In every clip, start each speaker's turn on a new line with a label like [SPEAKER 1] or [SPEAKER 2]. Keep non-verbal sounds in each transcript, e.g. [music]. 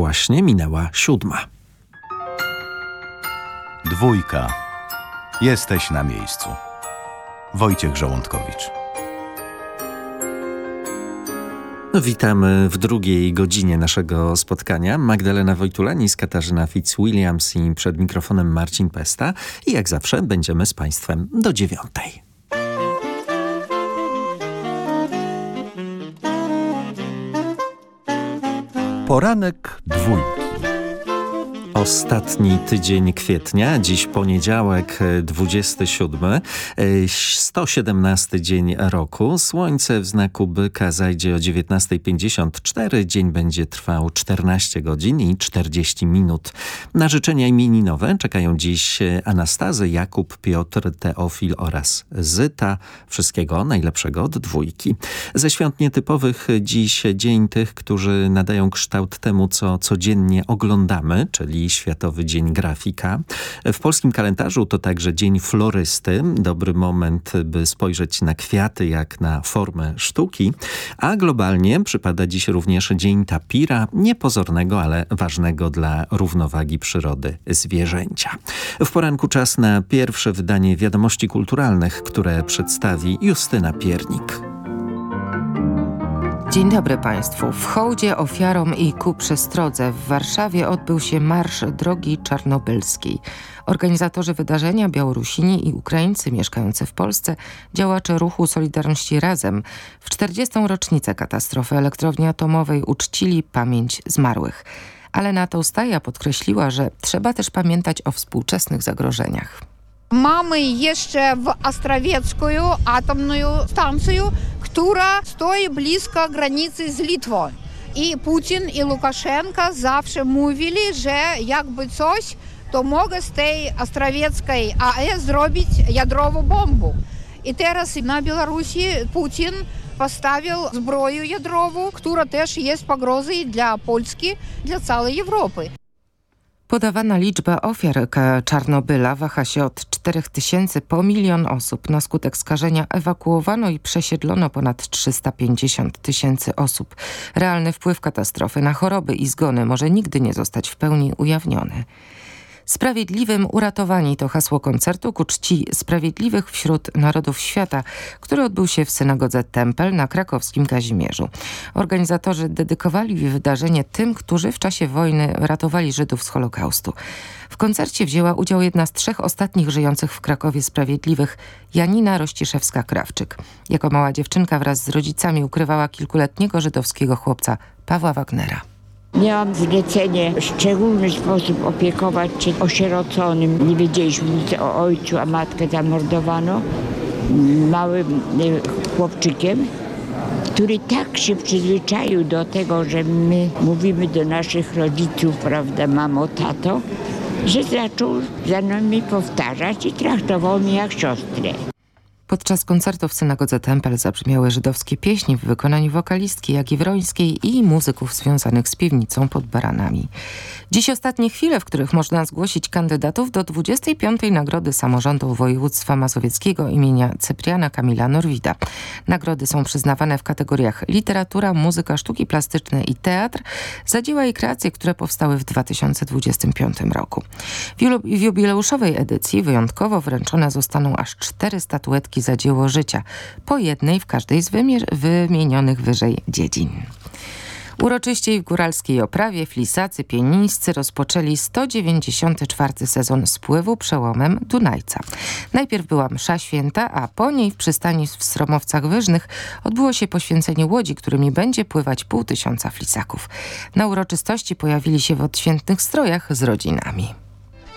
[SPEAKER 1] właśnie minęła siódma.
[SPEAKER 2] Dwójka. Jesteś na miejscu. Wojciech Żołądkowicz.
[SPEAKER 1] No, witamy w drugiej godzinie naszego spotkania. Magdalena Wojtulanis, Katarzyna Fitzwilliams i przed mikrofonem Marcin Pesta. I jak zawsze będziemy z Państwem do dziewiątej.
[SPEAKER 2] Poranek dwójki.
[SPEAKER 1] Ostatni tydzień kwietnia, dziś poniedziałek 27, 117 dzień roku. Słońce w znaku byka zajdzie o 19.54, dzień będzie trwał 14 godzin i 40 minut. Na życzenia imieninowe czekają dziś Anastazy, Jakub, Piotr, Teofil oraz Zyta. Wszystkiego najlepszego od dwójki. Ze świąt nietypowych dziś dzień tych, którzy nadają kształt temu, co codziennie oglądamy, czyli Światowy Dzień Grafika. W polskim kalendarzu to także Dzień Florysty. Dobry moment, by spojrzeć na kwiaty jak na formę sztuki. A globalnie przypada dziś również Dzień Tapira, niepozornego, ale ważnego dla równowagi przyrody zwierzęcia. W poranku czas na pierwsze wydanie wiadomości kulturalnych, które przedstawi Justyna Piernik.
[SPEAKER 3] Dzień dobry Państwu. W hołdzie ofiarom i ku przestrodze w Warszawie odbył się Marsz Drogi Czarnobylskiej. Organizatorzy wydarzenia, Białorusini i Ukraińcy mieszkający w Polsce, działacze ruchu Solidarności Razem w 40. rocznicę katastrofy elektrowni atomowej uczcili pamięć zmarłych. Ale NATO Staja podkreśliła, że trzeba też pamiętać o współczesnych zagrożeniach.
[SPEAKER 4] Mamy jeszcze w Ostrowiecką atomną stację, która stoi blisko granicy z Litwą. I Putin i Łukaszenka zawsze mówili, że jakby coś, to mogę z tej Ostrowieckiej AES zrobić jądrową bombę. I teraz na Białorusi Putin postawił zbroję jądrową, która też jest pogrozą dla Polski, dla całej Europy.
[SPEAKER 3] Podawana liczba ofiar Czarnobyla waha się od 4 tysięcy po milion osób. Na skutek skażenia ewakuowano i przesiedlono ponad 350 tysięcy osób. Realny wpływ katastrofy na choroby i zgony może nigdy nie zostać w pełni ujawniony. Sprawiedliwym uratowani to hasło koncertu ku czci sprawiedliwych wśród narodów świata, który odbył się w synagodze Tempel na krakowskim Kazimierzu. Organizatorzy dedykowali wydarzenie tym, którzy w czasie wojny ratowali Żydów z Holokaustu. W koncercie wzięła udział jedna z trzech ostatnich żyjących w Krakowie sprawiedliwych, Janina Rościszewska-Krawczyk. Jako mała dziewczynka wraz z rodzicami ukrywała kilkuletniego żydowskiego chłopca Pawła Wagnera.
[SPEAKER 5] Miałam zlecenie w szczególny sposób opiekować się osieroconym. Nie wiedzieliśmy nic o ojcu, a matkę zamordowano. Małym e, chłopczykiem, który tak się przyzwyczaił do tego, że my mówimy do naszych rodziców, prawda, mamo, tato, że zaczął za nami powtarzać i traktował mnie jak siostrę.
[SPEAKER 3] Podczas koncertu w synagodze Tempel zabrzmiały żydowskie pieśni w wykonaniu wokalistki Jagi Wrońskiej i muzyków związanych z piwnicą pod Baranami. Dziś ostatnie chwile, w których można zgłosić kandydatów do 25. Nagrody Samorządu Województwa Mazowieckiego imienia Cypriana Kamila Norwida. Nagrody są przyznawane w kategoriach literatura, muzyka, sztuki plastyczne i teatr za dzieła i kreacje, które powstały w 2025 roku. W jubileuszowej edycji wyjątkowo wręczone zostaną aż cztery statuetki za dzieło życia, po jednej w każdej z wymienionych wyżej dziedzin. Uroczyście w góralskiej oprawie flisacy pienińscy rozpoczęli 194 sezon spływu przełomem Dunajca. Najpierw była msza święta, a po niej w przystani w Stromowcach Wyżnych odbyło się poświęcenie łodzi, którymi będzie pływać pół tysiąca flisaków. Na uroczystości pojawili się w odświętnych strojach z rodzinami.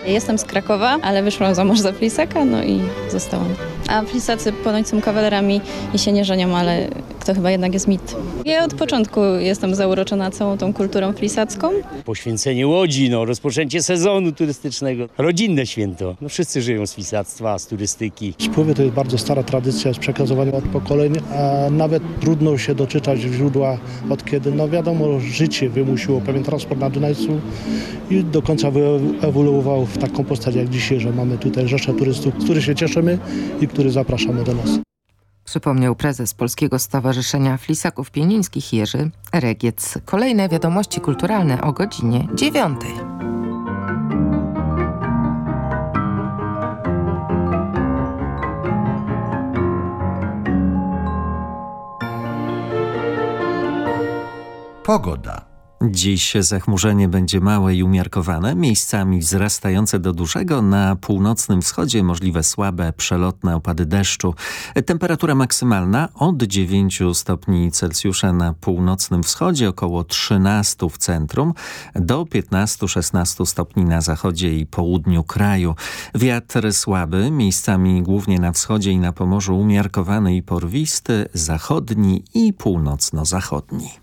[SPEAKER 6] Jestem z Krakowa, ale wyszłam za mąż za Flisaka, no i zostałam. A Flisacy ponoć są kawalerami i się nie żenią, ale to chyba jednak jest mit. Ja od początku jestem zauroczona całą tą kulturą flisacką.
[SPEAKER 7] Poświęcenie łodzi, no, rozpoczęcie sezonu turystycznego, rodzinne święto. No, wszyscy żyją z flisactwa, z turystyki.
[SPEAKER 8] Spływy to jest bardzo stara tradycja, jest przekazywana od pokoleń, a nawet trudno się doczytać w źródła od kiedy, no wiadomo, życie wymusiło pewien transport na Dunajcu i do końca wyewoluował w taką postać jak dzisiaj, że mamy tutaj rzeszę turystów, z których się cieszymy i których zapraszamy do nas.
[SPEAKER 3] Przypomniał prezes Polskiego Stowarzyszenia Flisaków Pienińskich Jerzy Regiec. Kolejne wiadomości kulturalne o godzinie dziewiątej.
[SPEAKER 2] Pogoda.
[SPEAKER 1] Dziś zachmurzenie będzie małe i umiarkowane, miejscami wzrastające do dużego. Na północnym wschodzie możliwe słabe, przelotne opady deszczu. Temperatura maksymalna od 9 stopni Celsjusza na północnym wschodzie, około 13 w centrum, do 15-16 stopni na zachodzie i południu kraju. Wiatr słaby, miejscami głównie na wschodzie i na Pomorzu umiarkowany i porwisty, zachodni i północno-zachodni.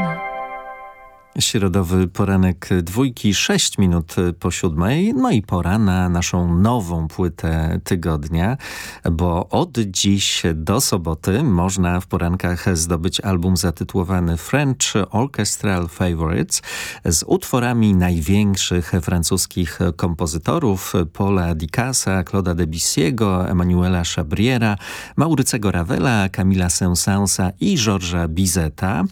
[SPEAKER 1] Środowy poranek dwójki, 6 minut po siódmej, no i pora na naszą nową płytę tygodnia, bo od dziś do soboty można w porankach zdobyć album zatytułowany French Orchestral Favorites z utworami największych francuskich kompozytorów Paula Dicasa, Claude'a Debussy'ego, Emanuela Chabriera, Maurycego Ravela, Camila Saint-Sansa i Georgesa Bizeta,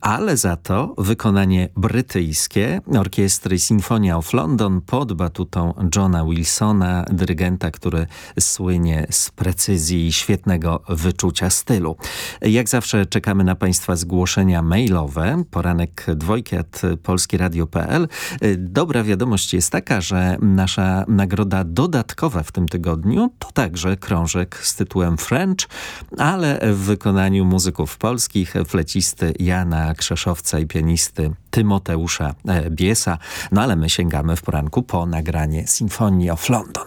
[SPEAKER 1] ale za to wykonanie brytyjskie orkiestry Sinfonia of London pod batutą Johna Wilsona, dyrygenta, który słynie z precyzji i świetnego wyczucia stylu. Jak zawsze czekamy na Państwa zgłoszenia mailowe, poranek dwojkiat polskieradio.pl. Dobra wiadomość jest taka, że nasza nagroda dodatkowa w tym tygodniu to także krążek z tytułem French, ale w wykonaniu muzyków polskich, flecisty Jana Krzeszowca i pianisty Tymoteusza e, Biesa. No ale my sięgamy w poranku po nagranie Symphony of London.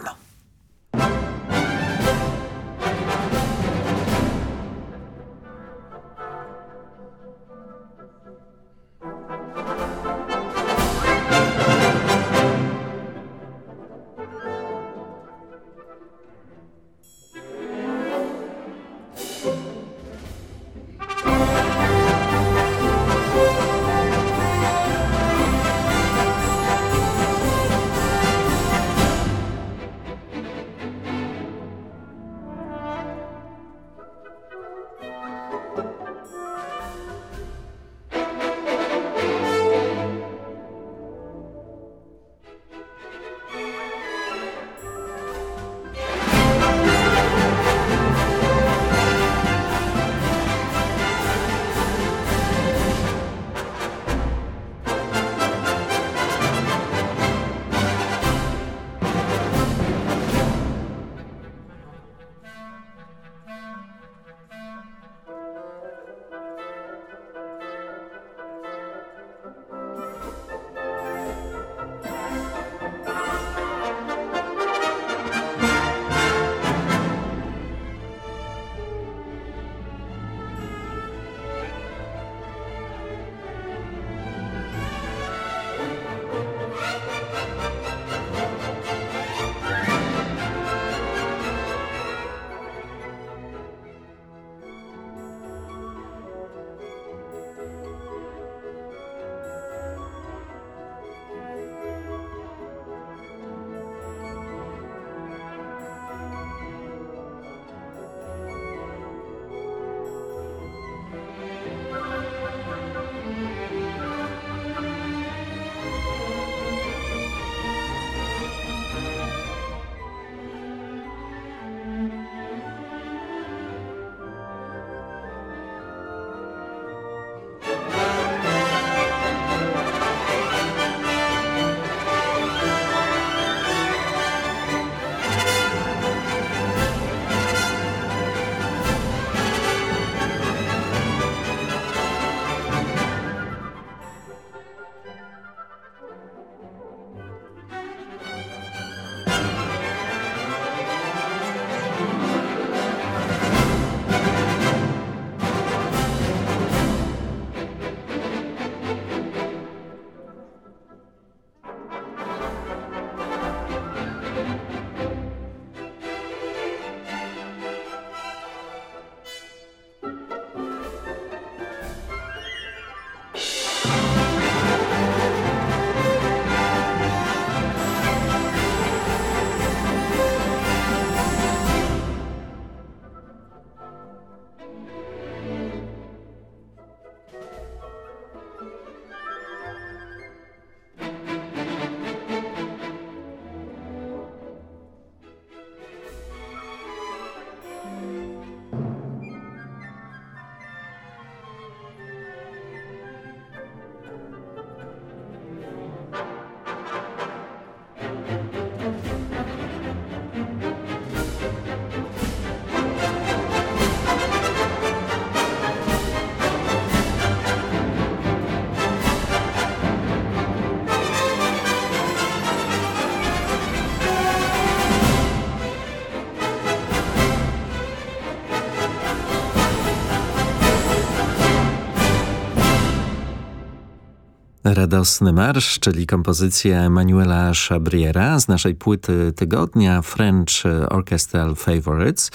[SPEAKER 1] Radosny Marsz, czyli kompozycja Emanuela Chabriera z naszej płyty tygodnia French Orchestral Favorites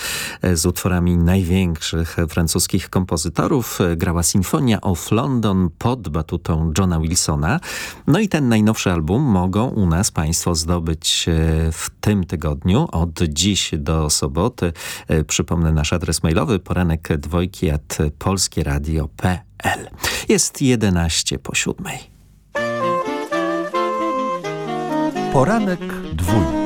[SPEAKER 1] z utworami największych francuskich kompozytorów. Grała Sinfonia of London pod batutą Johna Wilsona. No i ten najnowszy album mogą u nas Państwo zdobyć w tym tygodniu od dziś do soboty. Przypomnę nasz adres mailowy poranek dwojki at polskieradio.pl. Jest 11 po siódmej.
[SPEAKER 2] Poranek dwójki.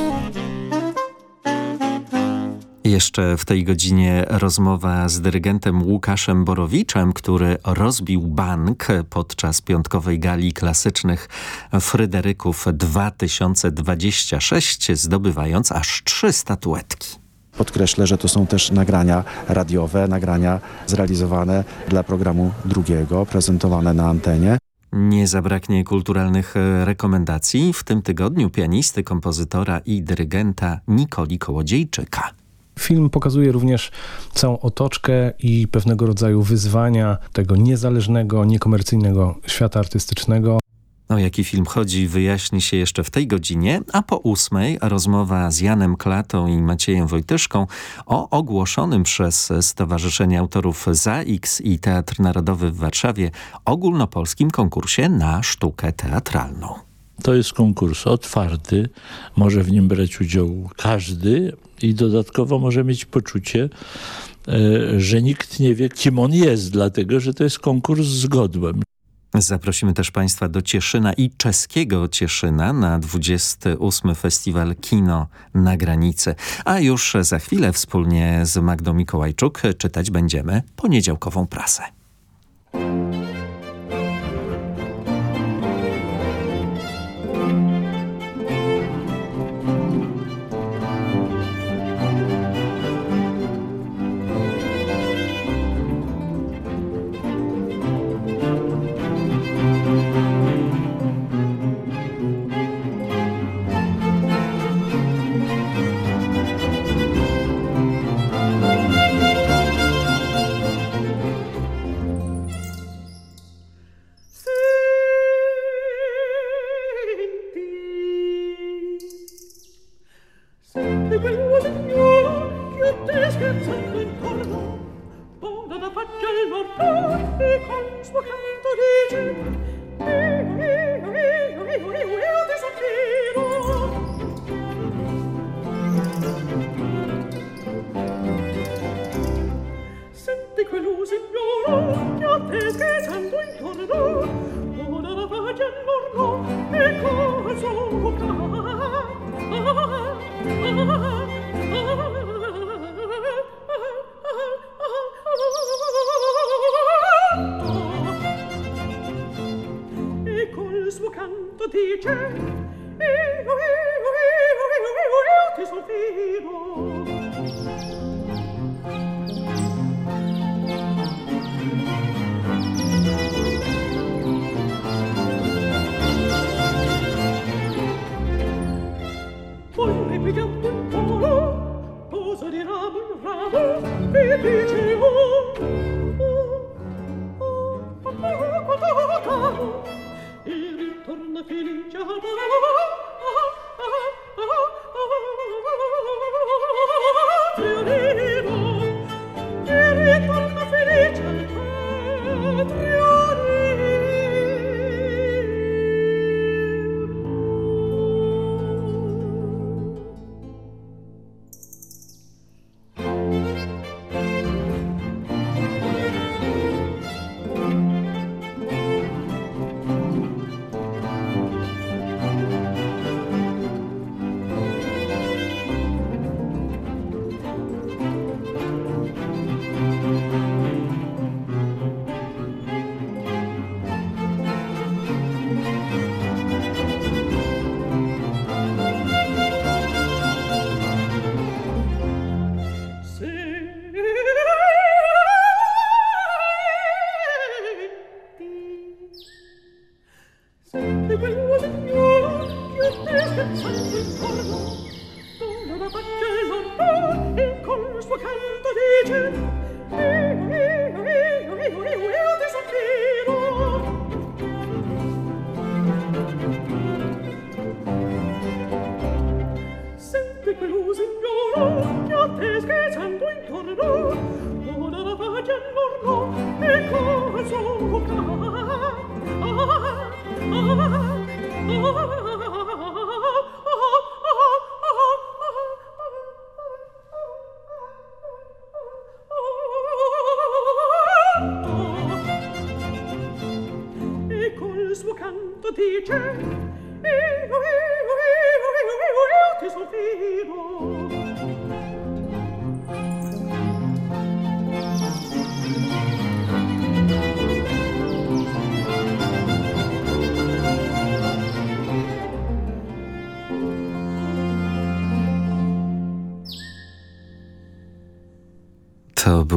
[SPEAKER 1] Jeszcze w tej godzinie rozmowa z dyrygentem Łukaszem Borowiczem, który rozbił bank podczas piątkowej gali klasycznych Fryderyków 2026, zdobywając aż trzy statuetki.
[SPEAKER 9] Podkreślę, że to są też nagrania radiowe, nagrania zrealizowane dla programu drugiego, prezentowane na antenie.
[SPEAKER 1] Nie zabraknie kulturalnych e, rekomendacji. W tym tygodniu pianisty, kompozytora i dyrygenta Nikoli Kołodziejczyka.
[SPEAKER 10] Film pokazuje również całą otoczkę i pewnego rodzaju wyzwania tego niezależnego, niekomercyjnego świata artystycznego.
[SPEAKER 1] O jaki film chodzi wyjaśni się jeszcze w tej godzinie, a po ósmej rozmowa z Janem Klatą i Maciejem Wojtyszką o ogłoszonym przez Stowarzyszenie Autorów ZAX i Teatr Narodowy w Warszawie ogólnopolskim konkursie na sztukę teatralną.
[SPEAKER 11] To jest konkurs otwarty, może w nim brać udział każdy i dodatkowo może mieć poczucie, e, że nikt nie wie, kim on jest, dlatego że to jest konkurs z godłem.
[SPEAKER 1] Zaprosimy też Państwa do Cieszyna i czeskiego Cieszyna na 28. Festiwal Kino na Granicy. A już za chwilę wspólnie z Magdą Mikołajczuk czytać będziemy poniedziałkową prasę.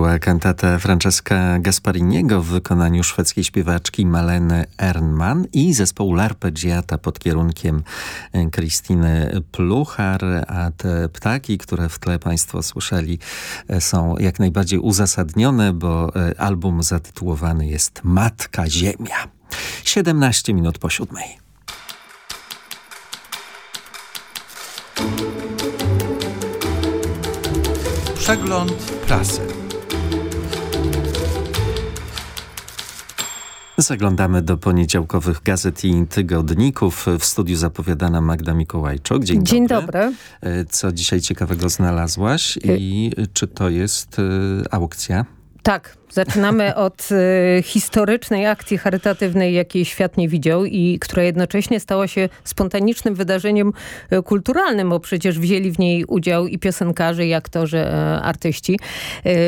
[SPEAKER 1] Była kantata Francesca Gaspariniego w wykonaniu szwedzkiej śpiewaczki Maleny Ernman i zespołu L'Arpeggiata pod kierunkiem Kristiny Pluchar, a te ptaki, które w tle Państwo słyszeli są jak najbardziej uzasadnione, bo album zatytułowany jest Matka Ziemia. 17 minut po siódmej.
[SPEAKER 2] Przegląd prasy.
[SPEAKER 1] Zaglądamy do poniedziałkowych gazet i tygodników. W studiu zapowiadana Magda Mikołajczuk. Dzień,
[SPEAKER 12] Dzień
[SPEAKER 1] dobry.
[SPEAKER 12] dobry.
[SPEAKER 1] Co dzisiaj ciekawego znalazłaś i czy to jest aukcja?
[SPEAKER 12] Tak, Zaczynamy [laughs] od y, historycznej akcji charytatywnej, jakiej świat nie widział i która jednocześnie stała się spontanicznym wydarzeniem y, kulturalnym, bo przecież wzięli w niej udział i piosenkarze, i aktorzy, y, artyści.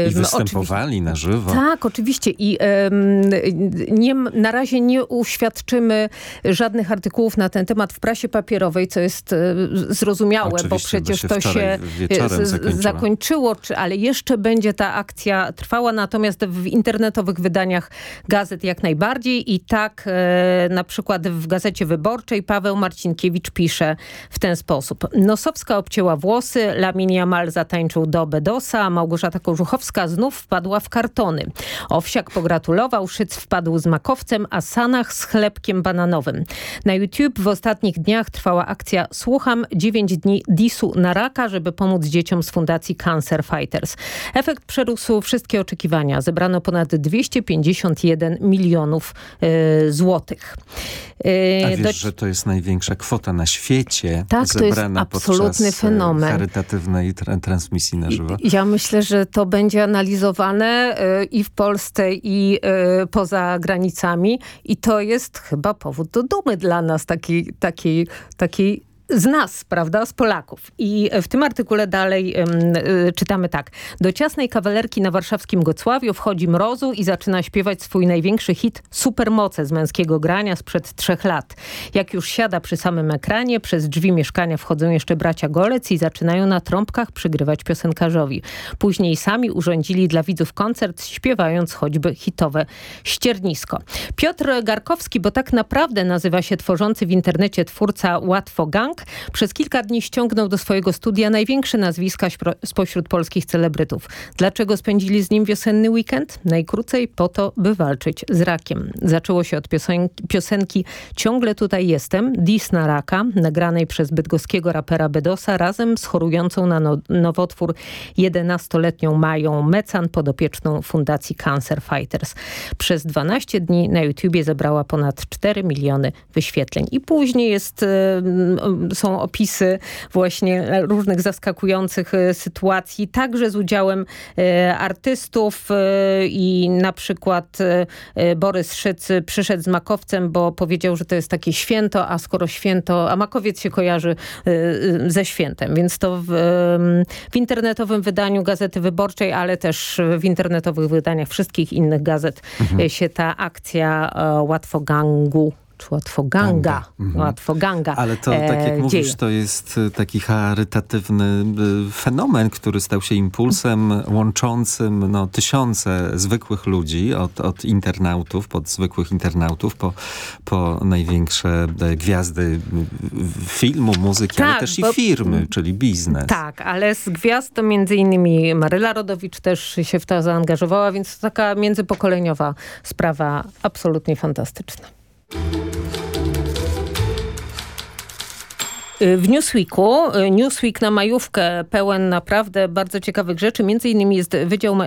[SPEAKER 1] I występowali na żywo.
[SPEAKER 12] Tak, oczywiście. I nie, na razie nie uświadczymy żadnych artykułów na ten temat w prasie papierowej, co jest zrozumiałe,
[SPEAKER 1] oczywiście,
[SPEAKER 12] bo przecież
[SPEAKER 1] się
[SPEAKER 12] to się zakończyło, ale jeszcze będzie ta akcja trwała, natomiast w internetowych wydaniach gazet jak najbardziej i tak e, na przykład w Gazecie Wyborczej Paweł Marcinkiewicz pisze w ten sposób. Nosowska obcięła włosy, Laminia Mal zatańczył do Bedosa, a Małgorzata Kożuchowska znów wpadła w kartony. Owsiak pogratulował, Szyc wpadł z makowcem, a Sanach z chlebkiem bananowym. Na YouTube w ostatnich dniach trwała akcja Słucham 9 dni disu na raka, żeby pomóc dzieciom z fundacji Cancer Fighters. Efekt przerósł wszystkie oczekiwania. Zebrano zebrano ponad 251 milionów y, złotych.
[SPEAKER 1] Y, A wiesz, Do... że to jest największa kwota na świecie
[SPEAKER 12] tak,
[SPEAKER 1] zebrana
[SPEAKER 12] to jest absolutny
[SPEAKER 1] podczas
[SPEAKER 12] fenomen.
[SPEAKER 1] charytatywnej tra transmisji na żywo?
[SPEAKER 12] Ja myślę, że to będzie analizowane y, i w Polsce i poza granicami i to jest chyba powód do dumy dla nas, takiej, takiej, takiej z nas, prawda, z Polaków. I w tym artykule dalej y, czytamy tak. Do ciasnej kawalerki na warszawskim Gocławiu wchodzi Mrozu i zaczyna śpiewać swój największy hit Supermoce z męskiego grania sprzed trzech lat. Jak już siada przy samym ekranie, przez drzwi mieszkania wchodzą jeszcze bracia Golec i zaczynają na trąbkach przygrywać piosenkarzowi. Później sami urządzili dla widzów koncert, śpiewając choćby hitowe ściernisko. Piotr Garkowski, bo tak naprawdę nazywa się tworzący w internecie twórca Łatwo Gang, przez kilka dni ściągnął do swojego studia największe nazwiska spośród polskich celebrytów. Dlaczego spędzili z nim wiosenny weekend? Najkrócej po to, by walczyć z rakiem. Zaczęło się od piosenki, piosenki Ciągle tutaj jestem, Dis na raka, nagranej przez bydgoskiego rapera Bedosa razem z chorującą na no, nowotwór 11-letnią Mają Mecan podopieczną Fundacji Cancer Fighters. Przez 12 dni na YouTubie zebrała ponad 4 miliony wyświetleń. I później jest są opisy właśnie różnych zaskakujących e, sytuacji, także z udziałem e, artystów e, i na przykład Borys Szyc przyszedł z makowcem, bo powiedział, że to jest takie święto, a skoro święto, a makowiec się kojarzy ze świętem, więc to w, w internetowym wydaniu Gazety Wyborczej, ale też w internetowych wydaniach wszystkich innych gazet mhm. się ta akcja Łatwo Gangu czy łatwo ganga, mhm. łatwo ganga
[SPEAKER 1] Ale to, tak jak e, mówisz, dzieje. to jest e, taki charytatywny e, fenomen, który stał się impulsem łączącym no, tysiące zwykłych ludzi, od, od internautów, pod zwykłych internautów, po, po największe gwiazdy filmu, muzyki, tak, ale też bo, i firmy, czyli biznes.
[SPEAKER 12] Tak, ale z gwiazd to między innymi Maryla Rodowicz też się w to zaangażowała, więc to taka międzypokoleniowa sprawa absolutnie fantastyczna. Y, w Newsweeku, y, Newsweek na majówkę pełen naprawdę bardzo ciekawych rzeczy. Między innymi jest wydział,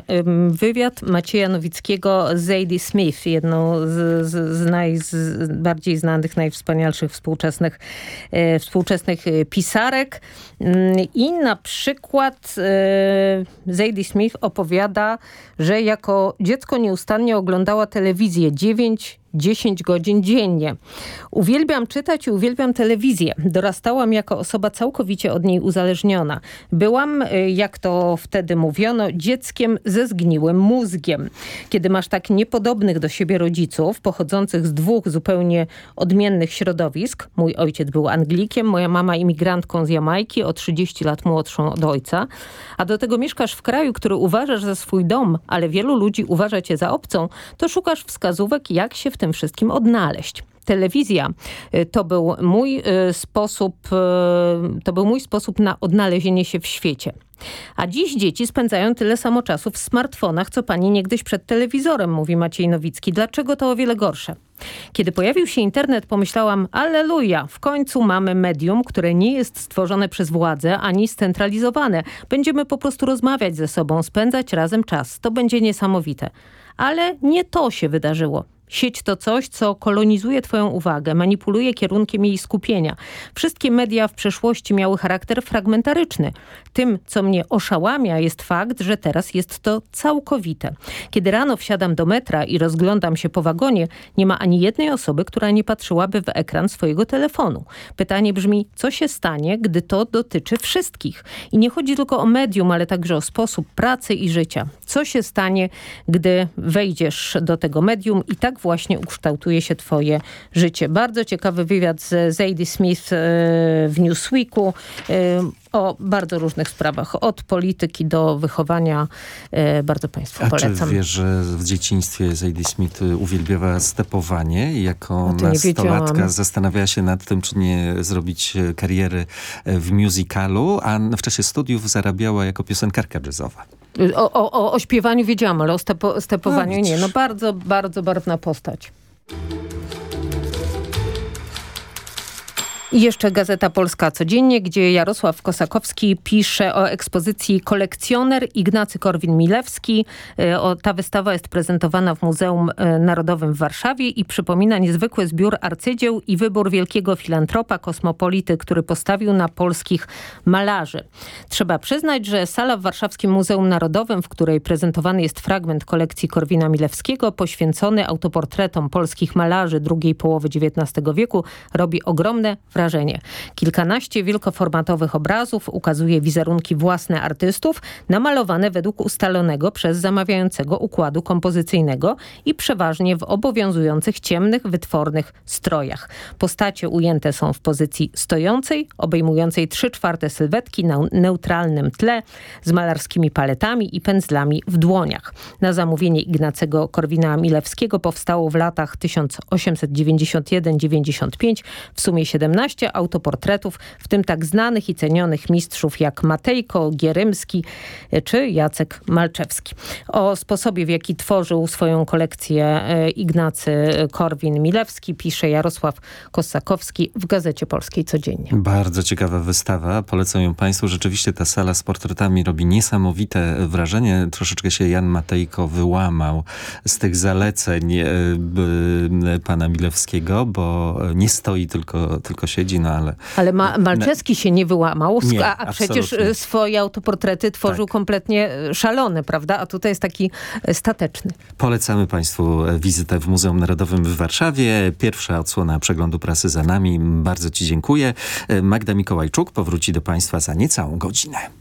[SPEAKER 12] wywiad Macieja Nowickiego z Zadie Smith, jedną z, z, z najbardziej znanych, najwspanialszych współczesnych, e, współczesnych pisarek. Mm, I na przykład Zadie Smith opowiada, że jako dziecko nieustannie oglądała telewizję 9 10 godzin dziennie. Uwielbiam czytać i uwielbiam telewizję. Dorastałam jako osoba całkowicie od niej uzależniona. Byłam, y, jak to wtedy mówiono, dzieckiem ze zgniłym mózgiem. Kiedy masz tak niepodobnych do siebie rodziców, pochodzących z dwóch zupełnie odmiennych środowisk, mój ojciec był Anglikiem, moja mama imigrantką z Jamajki, o 30 lat młodszą od ojca, a do tego mieszkasz w kraju, który uważasz za swój dom, ale wielu ludzi uważa cię za obcą, to szukasz wskazówek, jak się w tym wszystkim odnaleźć telewizja y, to był mój y, sposób, y, to był mój sposób na odnalezienie się w świecie. A dziś dzieci spędzają tyle samo czasu w smartfonach, co pani niegdyś przed telewizorem, mówi Maciej Nowicki. Dlaczego to o wiele gorsze? Kiedy pojawił się internet, pomyślałam, alleluja, w końcu mamy medium, które nie jest stworzone przez władzę ani scentralizowane. Będziemy po prostu rozmawiać ze sobą, spędzać razem czas. To będzie niesamowite. Ale nie to się wydarzyło. Sieć to coś, co kolonizuje twoją uwagę, manipuluje kierunkiem jej skupienia. Wszystkie media w przeszłości miały charakter fragmentaryczny. Tym, co mnie oszałamia, jest fakt, że teraz jest to całkowite. Kiedy rano wsiadam do metra i rozglądam się po wagonie, nie ma ani jednej osoby, która nie patrzyłaby w ekran swojego telefonu. Pytanie brzmi, co się stanie, gdy to dotyczy wszystkich? I nie chodzi tylko o medium, ale także o sposób pracy i życia. Co się stanie, gdy wejdziesz do tego medium i tak właśnie ukształtuje się twoje życie. Bardzo ciekawy wywiad z Zadie Smith e, w Newsweeku e, o bardzo różnych sprawach, od polityki do wychowania. E, bardzo Państwu
[SPEAKER 1] A
[SPEAKER 12] polecam.
[SPEAKER 1] czy wiesz, że w dzieciństwie Zadie Smith uwielbiała stepowanie i jako
[SPEAKER 12] No
[SPEAKER 1] nastolatka zastanawiała się nad tym, czy nie zrobić kariery w musicalu, a w czasie studiów zarabiała jako piosenkarka jazzowa.
[SPEAKER 12] O, o, o śpiewaniu wiedziałam, ale o stepo, stepowaniu no, nie. No bardzo, bardzo barwna postać. I jeszcze Gazeta Polska Codziennie, gdzie Jarosław Kosakowski pisze o ekspozycji Kolekcjoner Ignacy Korwin-Milewski. E, ta wystawa jest prezentowana w Muzeum e, Narodowym w Warszawie i przypomina niezwykły zbiór arcydzieł i wybór wielkiego filantropa, kosmopolity, który postawił na polskich malarzy. Trzeba przyznać, że sala w Warszawskim Muzeum Narodowym, w której prezentowany jest fragment kolekcji Korwina Milewskiego, poświęcony autoportretom polskich malarzy drugiej połowy XIX wieku, robi ogromne wrażenie. Kilkanaście wielkoformatowych obrazów ukazuje wizerunki własne artystów, namalowane według ustalonego przez zamawiającego układu kompozycyjnego i przeważnie w obowiązujących ciemnych, wytwornych strojach. Postacie ujęte są w pozycji stojącej, obejmującej trzy czwarte sylwetki na neutralnym tle, z malarskimi paletami i pędzlami w dłoniach. Na zamówienie Ignacego Korwina Milewskiego powstało w latach 1891-95 w sumie 17 12 autoportretów, w tym tak znanych i cenionych mistrzów jak Matejko, Gierymski e, czy Jacek Malczewski. O sposobie, w jaki tworzył swoją kolekcję e, Ignacy Korwin-Milewski pisze Jarosław Kosakowski w Gazecie Polskiej Codziennie.
[SPEAKER 1] Bardzo ciekawa wystawa, polecam ją Państwu. Rzeczywiście ta sala z portretami robi niesamowite wrażenie. Troszeczkę się Jan Matejko wyłamał z tych zaleceń e, pana Milewskiego, bo nie stoi, tylko, tylko siedzi, no ale...
[SPEAKER 12] Ale Ma Malczewski się nie wyłamał, nie, a, a przecież e, swoje autoportrety tworzył tak. kompletnie e, szalone, prawda? A tutaj jest taki e, stateczny.
[SPEAKER 1] Polecamy Państwu wizytę w Muzeum Narodowym w Warszawie. Pierwsza odsłona przeglądu prasy za nami. Bardzo Ci dziękuję. Magda Mikołajczuk powróci do Państwa za niecałą godzinę.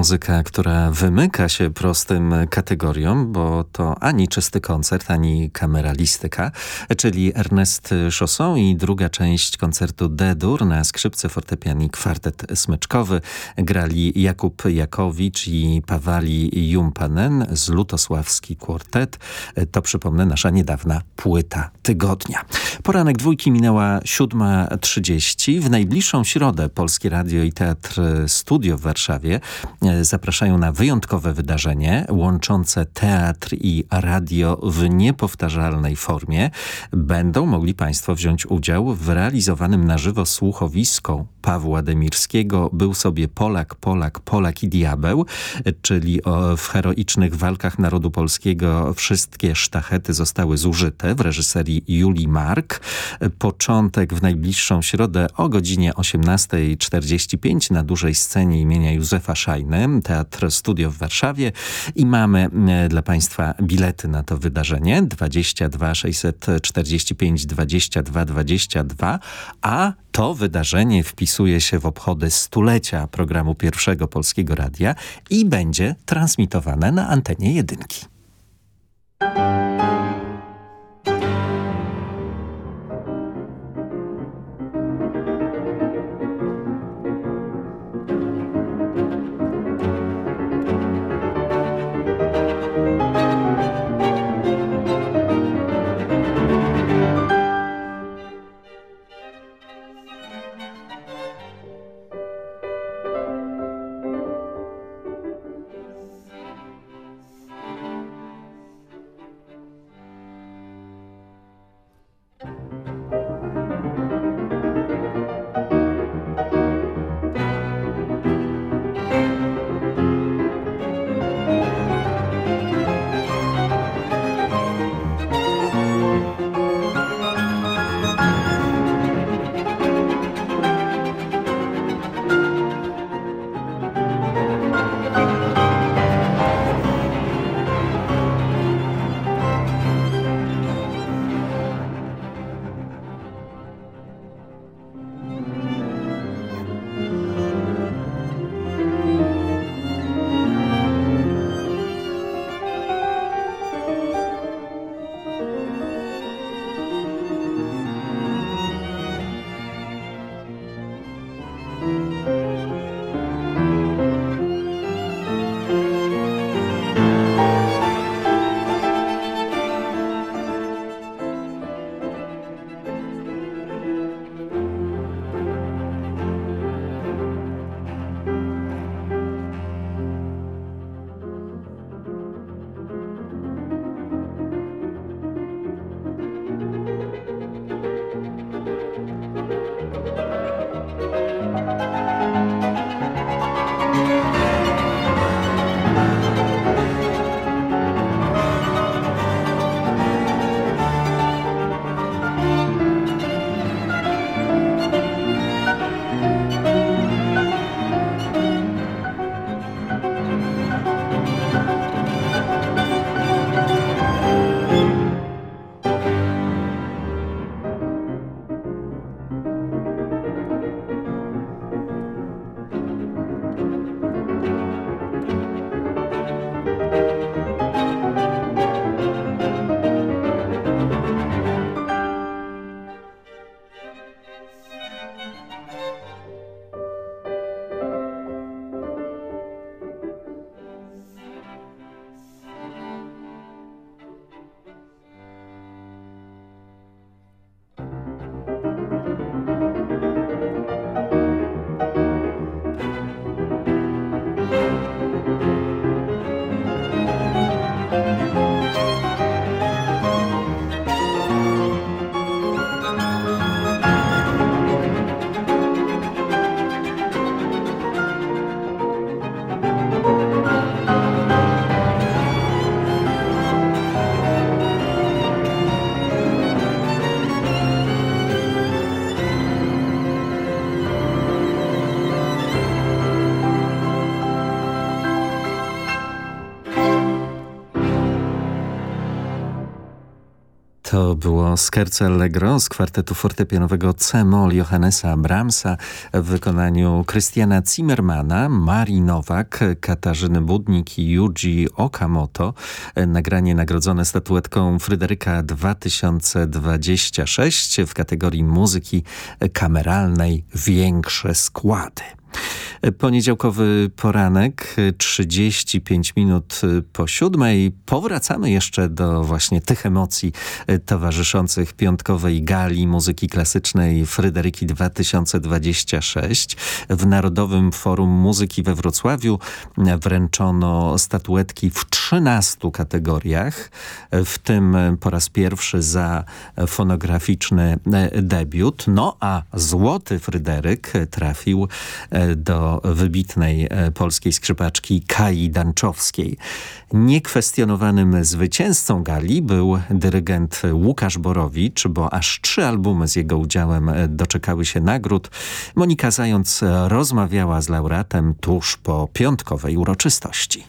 [SPEAKER 1] Muzyka, która wymyka się prostym kategoriom, bo to ani czysty koncert, ani kameralistyka, czyli Ernest Chausson i druga część koncertu D-dur na skrzypce, fortepian i kwartet smyczkowy. Grali Jakub Jakowicz i Pawali Jumpanen z Lutosławski Quartet. To przypomnę nasza niedawna płyta tygodnia. Poranek dwójki minęła 7.30. W najbliższą środę Polskie Radio i Teatr Studio w Warszawie zapraszają na wyjątkowe wydarzenie łączące teatr i radio w niepowtarzalnej formie. Będą mogli Państwo wziąć udział w realizowanym na żywo słuchowisko Pawła Demirskiego Był sobie Polak, Polak, Polak i Diabeł, czyli w heroicznych walkach narodu polskiego wszystkie sztachety zostały zużyte w reżyserii Julii Mark. Początek w najbliższą środę o godzinie 18.45 na dużej scenie imienia Józefa Szajny, Teatr Studio w Warszawie i mamy e, dla Państwa bilety na to wydarzenie 22 645 22 22, a to wydarzenie wpisuje się w obchody stulecia programu Pierwszego Polskiego Radia i będzie transmitowane na antenie jedynki. To było Scherzo Allegro z kwartetu fortepianowego C-moll Johannesa Brahmsa w wykonaniu Krystiana Zimmermana, Marii Nowak, Katarzyny Budnik i Yuji Okamoto. Nagranie nagrodzone statuetką Fryderyka 2026 w kategorii muzyki kameralnej Większe składy. Poniedziałkowy poranek, 35 minut po siódmej. Powracamy jeszcze do właśnie tych emocji towarzyszących piątkowej gali muzyki klasycznej Fryderyki 2026. W Narodowym Forum Muzyki we Wrocławiu wręczono statuetki w 13 kategoriach, w tym po raz pierwszy za fonograficzny debiut. No a Złoty Fryderyk trafił do wybitnej polskiej skrzypaczki Kai Danczowskiej. Niekwestionowanym zwycięzcą gali był dyrygent Łukasz Borowicz, bo aż trzy albumy z jego udziałem doczekały się nagród. Monika Zając rozmawiała z laureatem tuż po piątkowej uroczystości.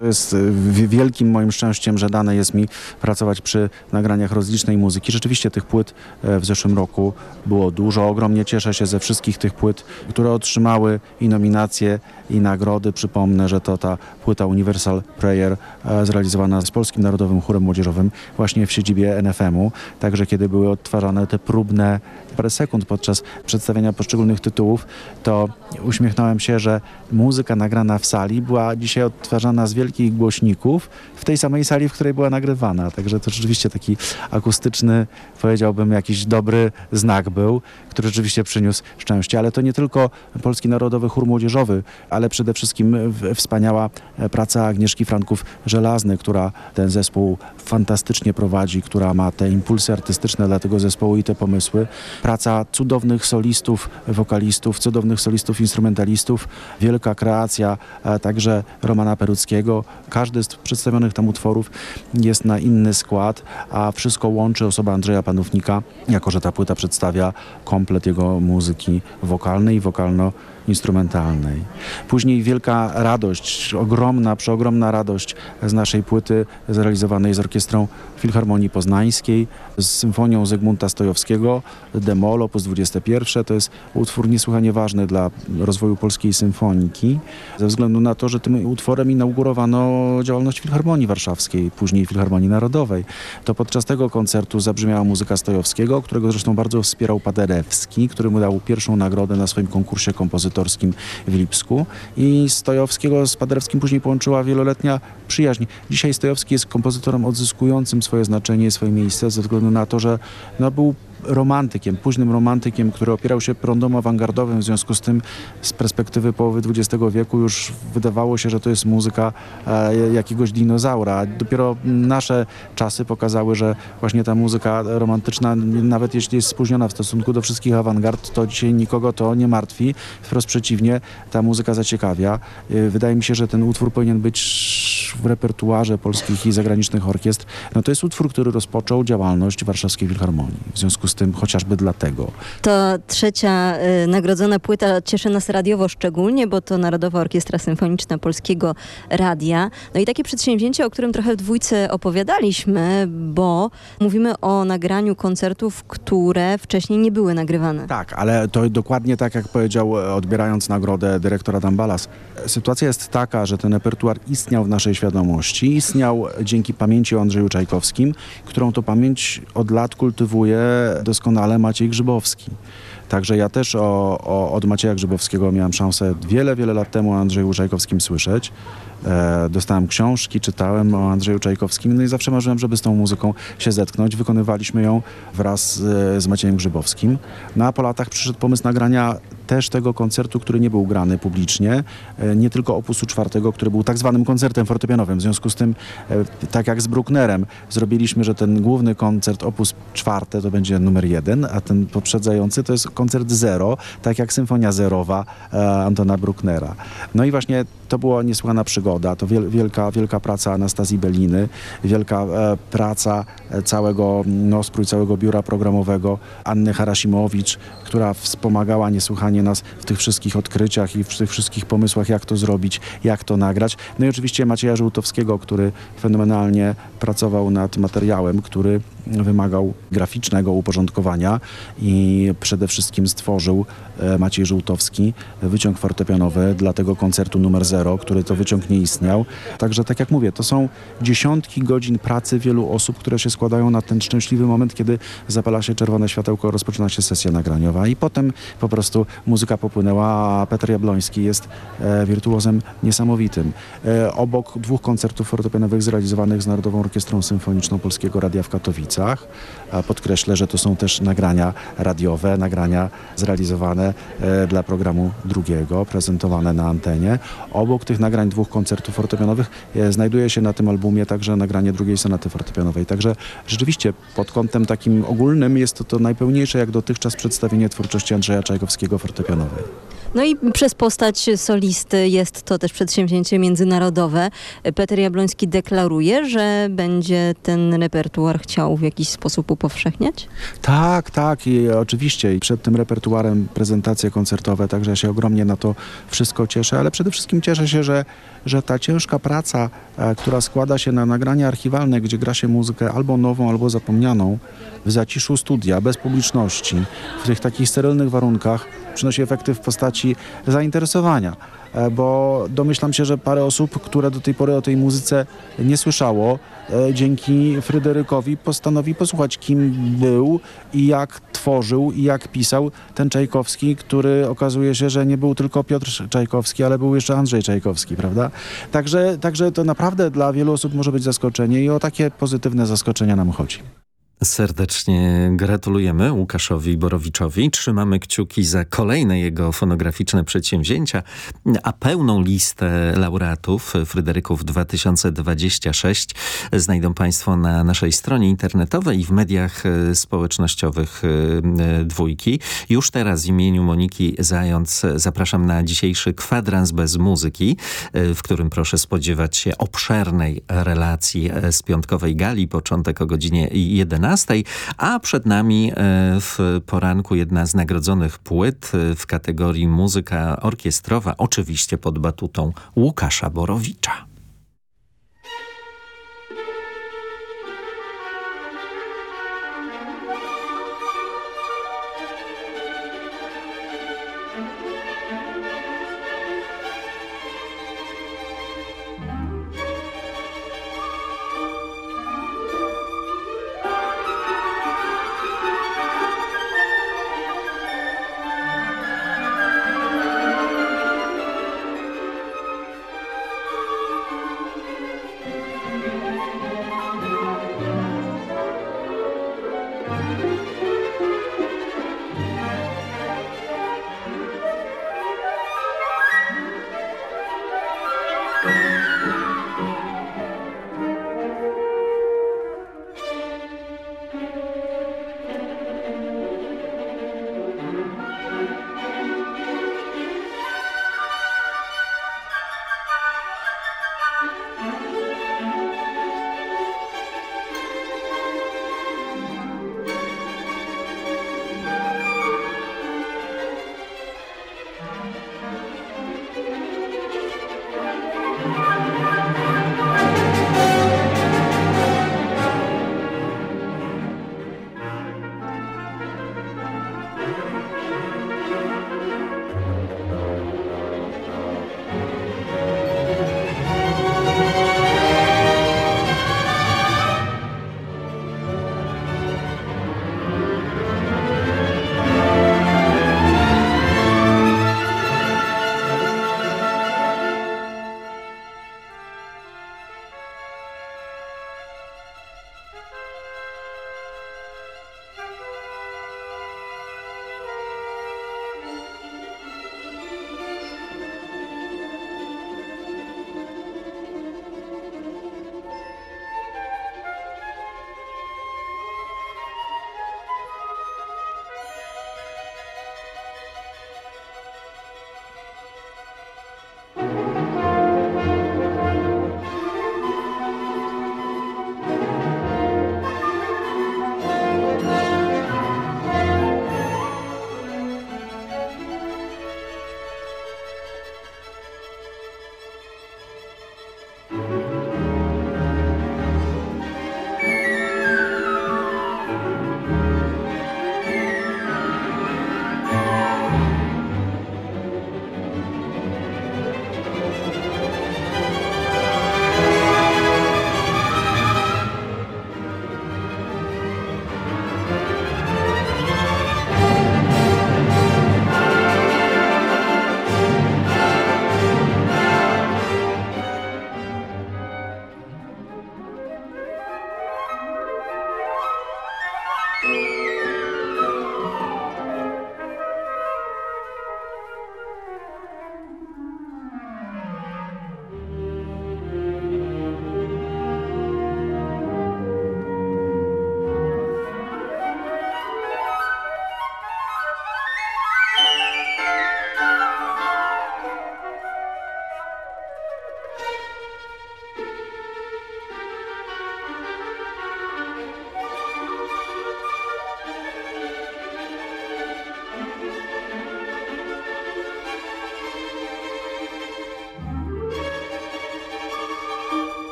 [SPEAKER 9] Jest wielkim moim szczęściem, że dane jest mi pracować przy nagraniach rozlicznej muzyki. Rzeczywiście tych płyt w zeszłym roku było dużo. Ogromnie cieszę się ze wszystkich tych płyt, które otrzymały i nominacje, i nagrody. Przypomnę, że to ta płyta Universal Prayer zrealizowana z Polskim Narodowym Chórem Młodzieżowym właśnie w siedzibie NFM-u. Także kiedy były odtwarzane te próbne parę sekund podczas przedstawienia poszczególnych tytułów, to uśmiechnąłem się, że muzyka nagrana w sali była dzisiaj odtwarzana z wielkich głośników w tej samej sali, w której była nagrywana. Także to rzeczywiście taki akustyczny, powiedziałbym, jakiś dobry znak był, który rzeczywiście przyniósł szczęście. Ale to nie tylko Polski Narodowy Chór Młodzieżowy, ale przede wszystkim wspaniała praca Agnieszki Franków-Żelazny, która ten zespół fantastycznie prowadzi, która ma te impulsy artystyczne dla tego zespołu i te pomysły. Praca cudownych solistów, wokalistów, cudownych solistów, instrumentalistów, wielka kreacja także Romana Peruckiego. Każdy z przedstawionych tam utworów jest na inny skład, a wszystko łączy osoba Andrzeja Panównika, jako że ta płyta przedstawia komplet jego muzyki wokalnej i wokalno instrumentalnej. Później wielka radość, ogromna, przeogromna radość z naszej płyty zrealizowanej z Orkiestrą Filharmonii Poznańskiej, z Symfonią Zygmunta Stojowskiego, Demol op. 21. To jest utwór niesłychanie ważny dla rozwoju polskiej symfoniki, ze względu na to, że tym utworem inaugurowano działalność Filharmonii Warszawskiej, później Filharmonii Narodowej. To podczas tego koncertu zabrzmiała muzyka Stojowskiego, którego zresztą bardzo wspierał Paderewski, który mu dał pierwszą nagrodę na swoim konkursie kompozytorskim w Lipsku i Stojowskiego z Paderewskim później połączyła wieloletnia przyjaźń. Dzisiaj Stojowski jest kompozytorem odzyskującym swoje znaczenie, swoje miejsce ze względu na to, że no, był romantykiem, późnym romantykiem, który opierał się prądom awangardowym, w związku z tym z perspektywy połowy XX wieku już wydawało się, że to jest muzyka e, jakiegoś dinozaura. Dopiero nasze czasy pokazały, że właśnie ta muzyka romantyczna, nawet jeśli jest spóźniona w stosunku do wszystkich awangard, to dzisiaj nikogo to nie martwi. Wprost przeciwnie, ta muzyka zaciekawia. E, wydaje mi się, że ten utwór powinien być w repertuarze polskich i zagranicznych orkiestr. No to jest utwór, który rozpoczął działalność Warszawskiej Filharmonii. W związku z tym chociażby dlatego.
[SPEAKER 13] To trzecia y, nagrodzona płyta cieszy nas radiowo szczególnie, bo to Narodowa Orkiestra Symfoniczna Polskiego Radia. No i takie przedsięwzięcie, o którym trochę w dwójce opowiadaliśmy, bo mówimy o nagraniu koncertów, które wcześniej nie były nagrywane.
[SPEAKER 9] Tak, ale to dokładnie tak, jak powiedział, odbierając nagrodę dyrektora Dambalas. Sytuacja jest taka, że ten repertuar istniał w naszej świadomości. Istniał dzięki pamięci o Andrzeju Czajkowskim, którą to pamięć od lat kultywuje doskonale Maciej Grzybowski. Także ja też o, o, od Macieja Grzybowskiego miałem szansę wiele, wiele lat temu o Andrzeju Czajkowskim słyszeć. E, dostałem książki, czytałem o Andrzeju Czajkowskim, no i zawsze marzyłem, żeby z tą muzyką się zetknąć. Wykonywaliśmy ją wraz z, Maciejem Grzybowskim. No a po latach przyszedł pomysł nagrania też tego koncertu, który nie był grany publicznie, e, nie tylko opusu czwartego, który był tak zwanym koncertem fortepianowym. W związku z tym, e, tak jak z Brucknerem, zrobiliśmy, że ten główny koncert opus czwarte to będzie numer jeden, a ten poprzedzający to jest koncert zero, tak jak symfonia zerowa Antona Brucknera. No i właśnie to była niesłychana przygoda, to wielka, wielka praca Anastazji Beliny, wielka e, praca całego Nosprój, całego biura programowego Anny Harasimowicz, która wspomagała niesłychanie nas w tych wszystkich odkryciach i w tych wszystkich pomysłach, jak to zrobić, jak to nagrać. No i oczywiście Macieja Żółtowskiego, który fenomenalnie pracował nad materiałem, który wymagał graficznego uporządkowania i przede wszystkim stworzył e, Maciej Żółtowski wyciąg fortepianowy dla tego koncertu numer 0, który to wyciąg nie istniał. Także tak jak mówię, to są dziesiątki godzin pracy wielu osób, które się składają na ten szczęśliwy moment, kiedy zapala się czerwone światełko, rozpoczyna się sesja nagraniowa i potem po prostu muzyka popłynęła, a Petr Jabloński jest e, wirtuozem niesamowitym. E, obok dwóch koncertów fortepianowych zrealizowanych z Narodową Orkiestrą Symfoniczną Polskiego Radia w Katowicach, a podkreślę, że to są też nagrania radiowe, nagrania zrealizowane e, dla programu drugiego, prezentowane na antenie. Obok tych nagrań dwóch koncertów fortepianowych e, znajduje się na tym albumie także nagranie drugiej sonaty fortepianowej. Także rzeczywiście pod kątem takim ogólnym jest to to najpełniejsze jak dotychczas przedstawienie twórczości Andrzeja Czajkowskiego fortepianowej.
[SPEAKER 13] No i przez postać solisty jest to też przedsięwzięcie międzynarodowe. Peter Jabloński deklaruje, że będzie ten repertuar chciał w jakiś sposób upowszechniać?
[SPEAKER 9] Tak, tak i oczywiście i przed tym repertuarem prezentacje koncertowe, także ja się ogromnie na to wszystko cieszę, ale przede wszystkim cieszę się, że, że ta ciężka praca, e, która składa się na nagrania archiwalne, gdzie gra się muzykę albo nową, albo zapomnianą, w zaciszu studia, bez publiczności, w tych takich sterylnych warunkach, przynosi efekty w postaci zainteresowania. E, Bo domyślam się, że parę osób, które do tej pory o tej muzyce nie słyszało, e, dzięki Fryderykowi postanowi posłuchać, kim był i jak tworzył i jak pisał ten Czajkowski, który okazuje się, że nie był tylko Piotr Czajkowski, ale był jeszcze Andrzej Czajkowski, prawda? Także, także to naprawdę dla wielu osób może być zaskoczenie i o takie pozytywne zaskoczenia nam chodzi.
[SPEAKER 1] Serdecznie gratulujemy Łukaszowi Borowiczowi. Trzymamy kciuki za kolejne jego fonograficzne przedsięwzięcia, a pełną listę laureatów Fryderyków 2026 znajdą Państwo na naszej stronie internetowej i w mediach e, społecznościowych e, dwójki. Już teraz w imieniu Moniki Zając zapraszam na dzisiejszy kwadrans bez muzyki, e, w którym proszę spodziewać się obszernej relacji z piątkowej gali, początek o godzinie 11. A przed nami w poranku jedna z nagrodzonych płyt w kategorii muzyka orkiestrowa, oczywiście pod batutą Łukasza Borowicza.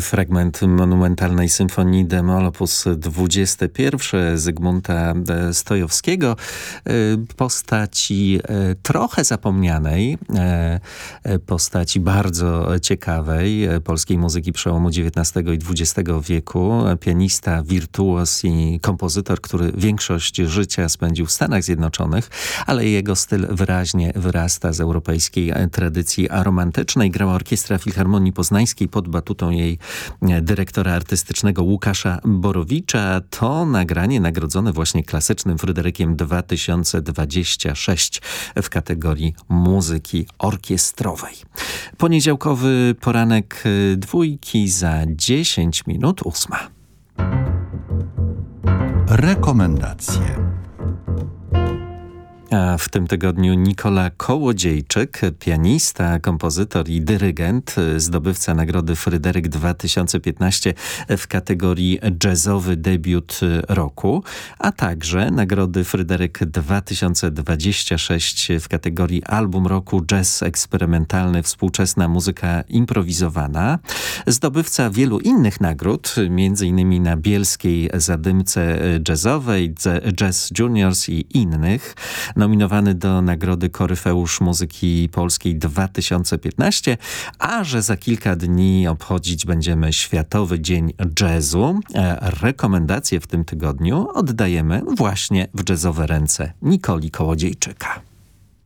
[SPEAKER 1] Fragment monumentalnej symfonii Demol op. 21 Zygmunta Stojowskiego. E, postaci e, trochę zapomnianej, e, postaci bardzo ciekawej polskiej muzyki przełomu XIX i XX wieku. Pianista, wirtuos i kompozytor, który większość życia spędził w Stanach Zjednoczonych, ale jego styl wyraźnie wyrasta z europejskiej tradycji romantycznej. Grała Orkiestra Filharmonii Poznańskiej pod batutą jej dyrektora artystycznego Łukasza Borowicza. To nagranie nagrodzone właśnie klasycznym Fryderykiem 2026 w kategorii muzyki orkiestrowej. Poniedziałkowy poranek dwójki za 10 minut ósma.
[SPEAKER 2] Rekomendacje.
[SPEAKER 1] A w tym tygodniu Nikola Kołodziejczyk, pianista, kompozytor i dyrygent, zdobywca nagrody Fryderyk 2015 w kategorii jazzowy debiut roku, a także nagrody Fryderyk 2026 w kategorii album roku jazz eksperymentalny, współczesna muzyka improwizowana. Zdobywca wielu innych nagród, m.in. na Bielskiej Zadymce Jazzowej, Jazz Juniors i innych nominowany do Nagrody Koryfeusz Muzyki Polskiej 2015, a że za kilka dni obchodzić będziemy Światowy Dzień Jazzu. E, rekomendacje w tym tygodniu oddajemy właśnie w jazzowe ręce Nikoli Kołodziejczyka.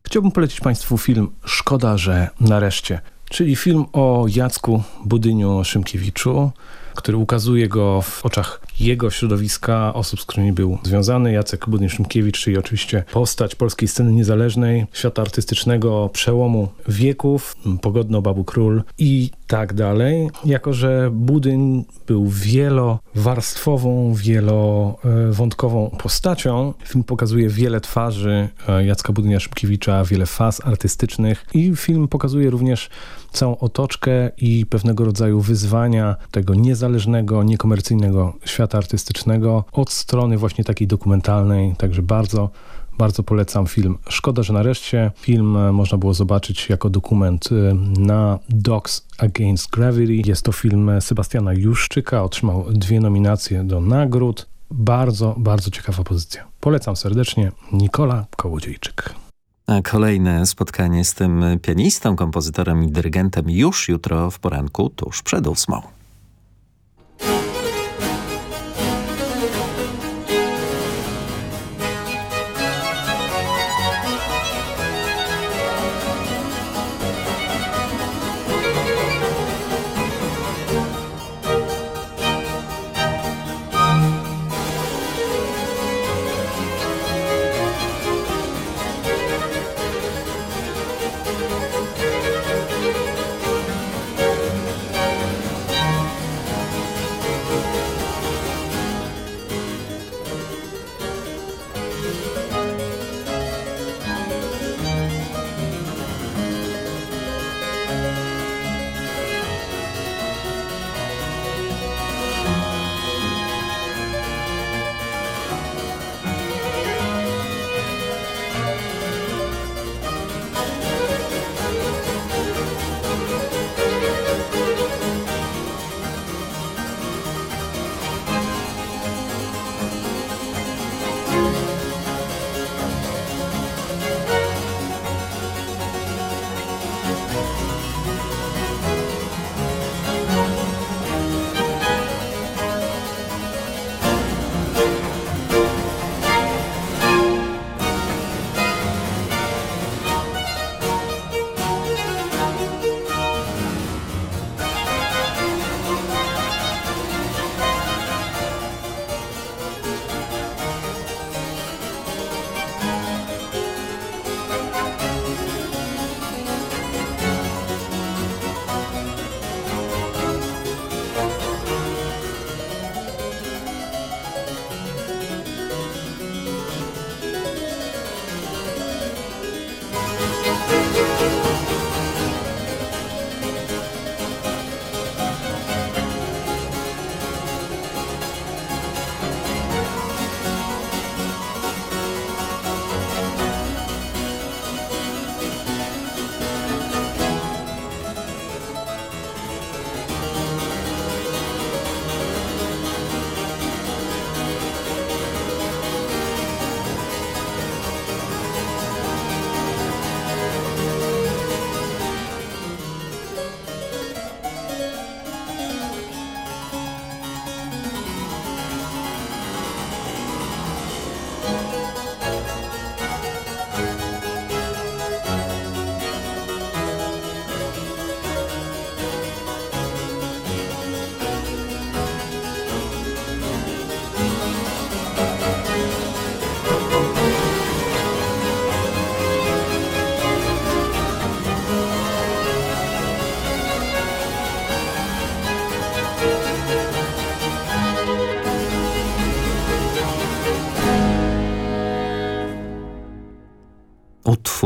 [SPEAKER 10] Chciałbym polecić Państwu film Szkoda, że nareszcie, czyli film o Jacku Budyniu Szymkiewiczu, który ukazuje go w oczach jego środowiska, osób, z którymi był związany. Jacek Budyn-Szymkiewicz, czyli oczywiście postać polskiej sceny niezależnej, świata artystycznego przełomu wieków, Pogodno Babu Król i tak dalej. Jako, że Budyn był wielowarstwową, wielowątkową postacią, film pokazuje wiele twarzy e, Jacka Budynia-Szymkiewicza, wiele faz artystycznych i film pokazuje również całą otoczkę i pewnego rodzaju wyzwania tego niezależnego, niekomercyjnego świata artystycznego od strony właśnie takiej dokumentalnej, także bardzo bardzo polecam film. Szkoda, że nareszcie film e, można było zobaczyć jako dokument e, na Dogs Against Gravity. Jest to film Sebastiana Juszczyka, otrzymał dwie nominacje do nagród. Bardzo, bardzo ciekawa pozycja. Polecam serdecznie. Nikola Kołodziejczyk.
[SPEAKER 1] A kolejne spotkanie z tym pianistą, kompozytorem i dyrygentem już jutro w poranku, tuż przed ósmą.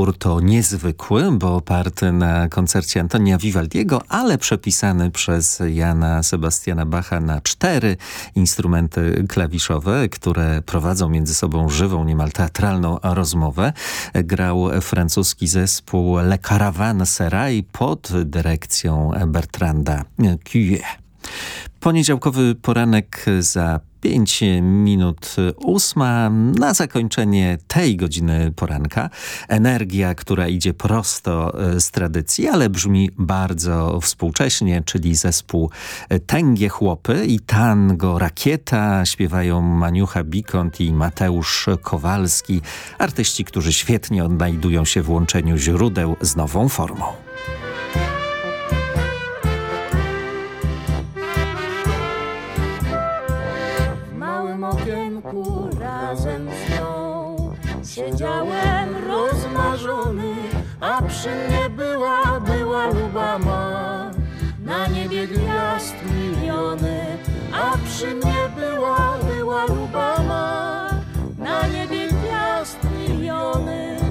[SPEAKER 1] Utwór to niezwykły, bo oparty na koncercie Antonia Vivaldiego, ale przepisany przez Jana Sebastiana Bacha na cztery instrumenty klawiszowe, które prowadzą między sobą żywą, niemal teatralną rozmowę. Grał francuski zespół Le Caravane Serai pod dyrekcją Bertranda Cuye. Poniedziałkowy poranek za 5 minut ósma. Na zakończenie tej godziny poranka energia, która idzie prosto e, z tradycji, ale brzmi bardzo współcześnie, czyli zespół Tęgie Chłopy i tango Rakieta. Śpiewają Maniucha Bikont i Mateusz Kowalski. Artyści, którzy świetnie odnajdują się w łączeniu źródeł z nową formą.
[SPEAKER 14] Siedziałem rozmarzony, a przy mnie była, była luba ma. Na niebie gwiazd miliony, a przy mnie była, była luba ma. Na niebie gwiazd miliony.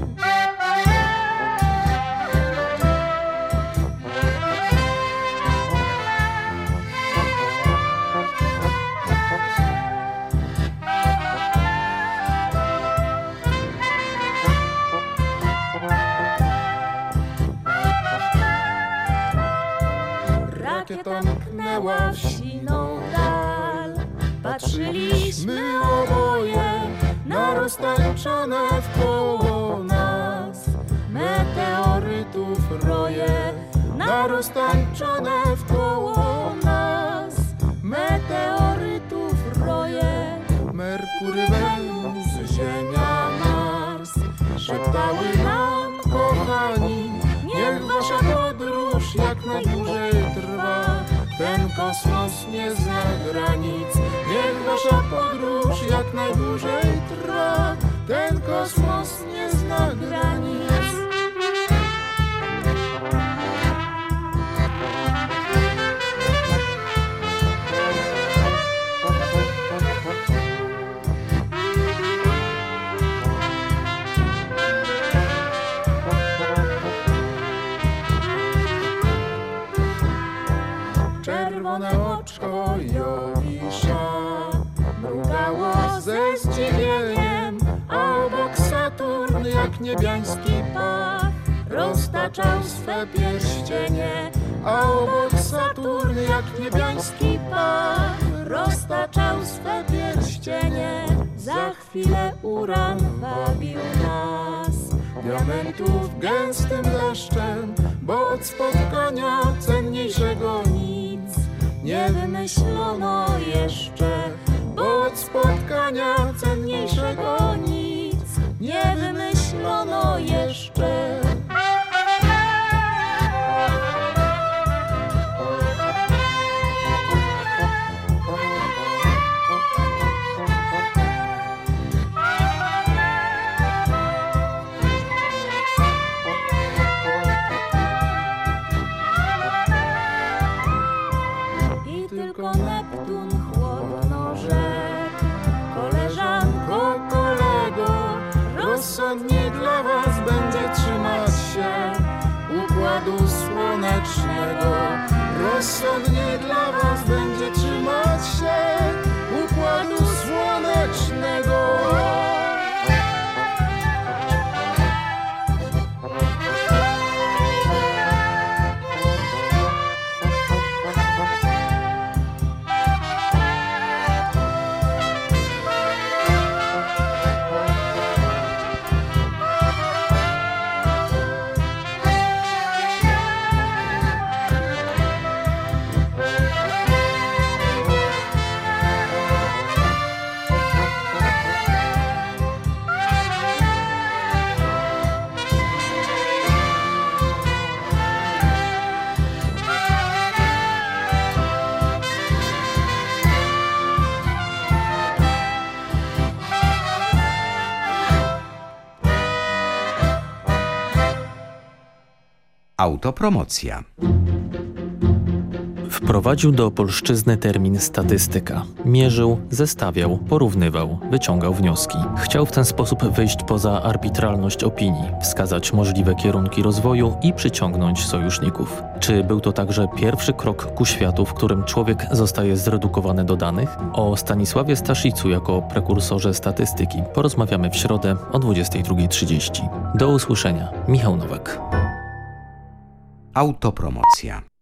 [SPEAKER 14] Rakieta mknęła w siną dal. Patrzyliśmy oboje na roztańczone wkoło nas meteorytów roje, na roztańczone wkoło nas meteorytów roje. Merkury, Wenus, Ten kosmos nie zna granic, niech wasza podróż jak najdłużej trwa. Ten kosmos nie zna granic. Czerwone oczko Jowisza mrugało ze zdziwieniem, a obok Saturn jak niebiański pach roztaczał swe pierścienie, a obok Saturn jak niebiański pach roztaczał swe pierścienie. Za chwilę uran wabił nas diamentów gęstym deszczem, bo od spotkania cenniejszego nic nie wymyślono jeszcze, bo od spotkania cenniejszego nic nie wymyślono jeszcze.
[SPEAKER 2] Autopromocja.
[SPEAKER 15] Wprowadził do polszczyzny termin statystyka. Mierzył, zestawiał, porównywał, wyciągał wnioski. Chciał w ten sposób wyjść poza arbitralność opinii, wskazać możliwe kierunki rozwoju i przyciągnąć sojuszników. Czy był to także pierwszy krok ku światu, w którym człowiek zostaje zredukowany do danych? O Stanisławie Staszicu jako prekursorze statystyki porozmawiamy w środę o 22.30. Do usłyszenia. Michał Nowak.
[SPEAKER 16] Autopromocja.